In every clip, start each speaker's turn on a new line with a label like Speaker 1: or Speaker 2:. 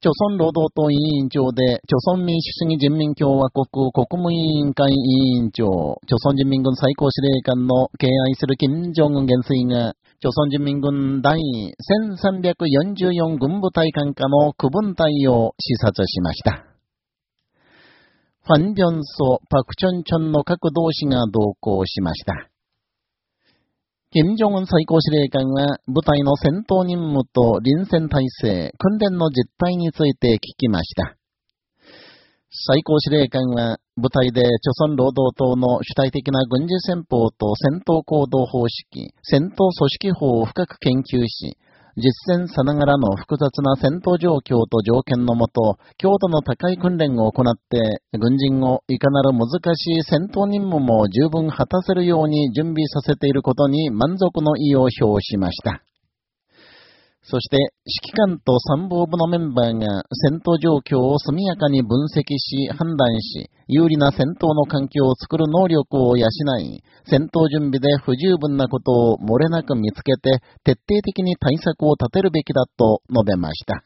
Speaker 1: 朝鮮労働党委員長で、朝鮮民主主義人民共和国国務委員会委員長、朝鮮人民軍最高司令官の敬愛する金正恩元帥が、朝鮮人民軍第1344軍部隊管下の区分隊を視察しました。ファン・ビョンソ、パク・チョンチョンの各同志が同行しました。金正恩最高司令官は部隊の戦闘任務と臨戦態勢、訓練の実態について聞きました。最高司令官は部隊で朝鮮労働党の主体的な軍事戦法と戦闘行動方式、戦闘組織法を深く研究し、実戦さながらの複雑な戦闘状況と条件のもと、強度の高い訓練を行って、軍人をいかなる難しい戦闘任務も十分果たせるように準備させていることに満足の意を表しました。そして、指揮官と参謀部のメンバーが戦闘状況を速やかに分析し、判断し、有利な戦闘の環境を作る能力を養い、戦闘準備で不十分なことを漏れなく見つけて、徹底的に対策を立てるべきだと述べました。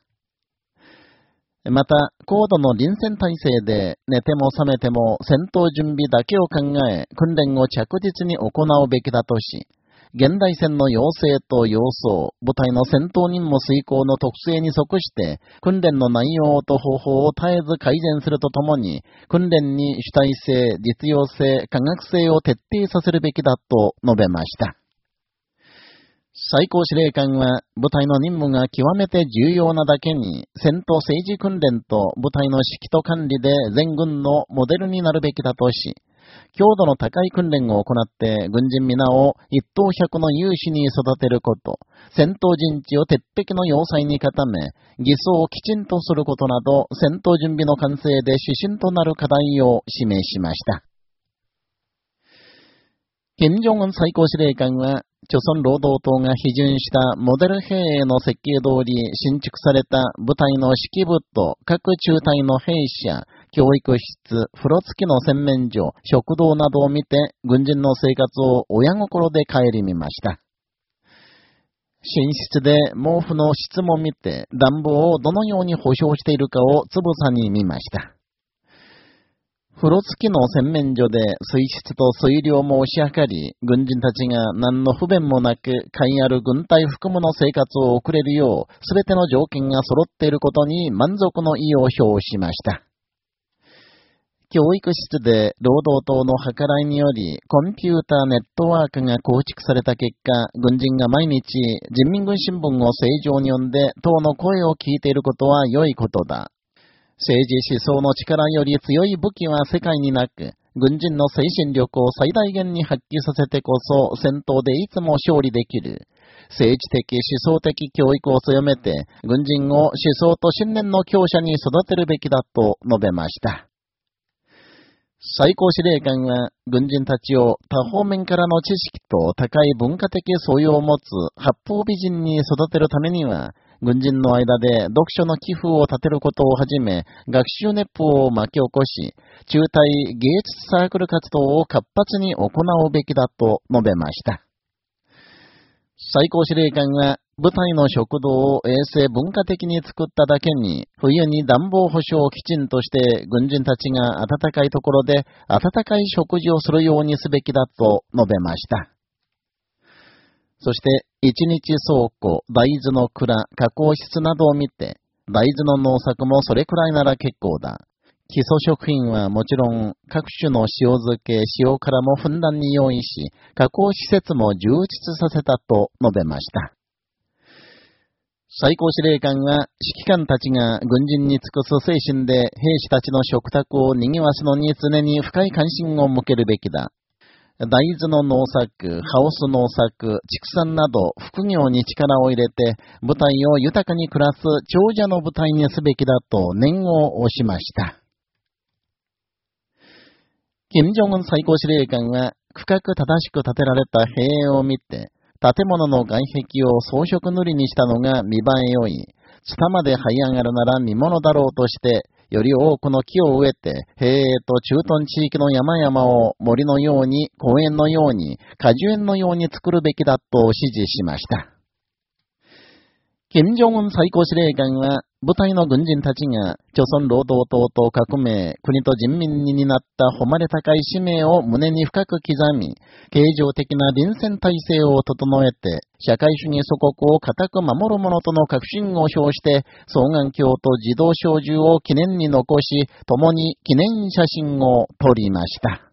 Speaker 1: また、高度の臨戦態勢で寝ても覚めても戦闘準備だけを考え、訓練を着実に行うべきだとし、現代戦の要請と要素、部隊の戦闘任務遂行の特性に即して、訓練の内容と方法を絶えず改善するとともに、訓練に主体性、実用性、科学性を徹底させるべきだと述べました。最高司令官は、部隊の任務が極めて重要なだけに、戦闘政治訓練と部隊の指揮と管理で全軍のモデルになるべきだとし、強度の高い訓練を行って軍人皆を一等百の有志に育てること、戦闘陣地を鉄壁の要塞に固め、偽装をきちんとすることなど、戦闘準備の完成で指針となる課題を示しました。金正恩最高司令官は、朝鮮労働党が批准したモデル兵営の設計通り新築された部隊の指揮部と各中隊の兵士教育室、風呂付きの洗面所、食堂などを見て、軍人の生活を親心で顧みました。寝室で毛布の質も見て、暖房をどのように保証しているかをつぶさに見ました。風呂付きの洗面所で水質と水量も押し量り、軍人たちが何の不便もなく、会ある軍隊含むの生活を送れるよう、すべての条件が揃っていることに満足の意を表しました。教育室で労働党の計らいにより、コンピューターネットワークが構築された結果、軍人が毎日人民軍新聞を正常に読んで党の声を聞いていることは良いことだ。政治思想の力より強い武器は世界になく、軍人の精神力を最大限に発揮させてこそ戦闘でいつも勝利できる。政治的思想的教育を強めて、軍人を思想と信念の強者に育てるべきだと述べました。最高司令官は、軍人たちを多方面からの知識と高い文化的素養を持つ八方美人に育てるためには、軍人の間で読書の寄付を立てることをはじめ、学習熱風を巻き起こし、中隊芸術サークル活動を活発に行うべきだと述べました。最高司令官は、部隊の食堂を衛生文化的に作っただけに、冬に暖房保障をきちんとして、軍人たちが暖かいところで暖かい食事をするようにすべきだと述べました。そして、一日倉庫、大豆の蔵、加工室などを見て、大豆の農作もそれくらいなら結構だ。基礎食品はもちろん、各種の塩漬け、塩辛もふんだんに用意し、加工施設も充実させたと述べました。最高司令官は、指揮官たちが軍人に尽くす精神で兵士たちの食卓を賑わすのに常に深い関心を向けるべきだ。大豆の農作、ハウス農作、畜産など副業に力を入れて、部隊を豊かに暮らす長者の部隊にすべきだと念を押しました。金正恩最高司令官は、深く正しく建てられた兵を見て、建物の外壁を装飾塗りにしたのが見栄え良い。ツタまで這い上がるなら見物だろうとして、より多くの木を植えて、平営と駐屯地域の山々を森のように、公園のように、果樹園のように作るべきだと指示しました。金正恩最高司令官は、部隊の軍人たちが、朝鮮労働党と革命、国と人民に担った誉れ高い使命を胸に深く刻み、形状的な臨戦体制を整えて、社会主義祖国を固く守る者との確信を表して、双眼鏡と自動小銃を記念に残し、共に記念写真を撮りました。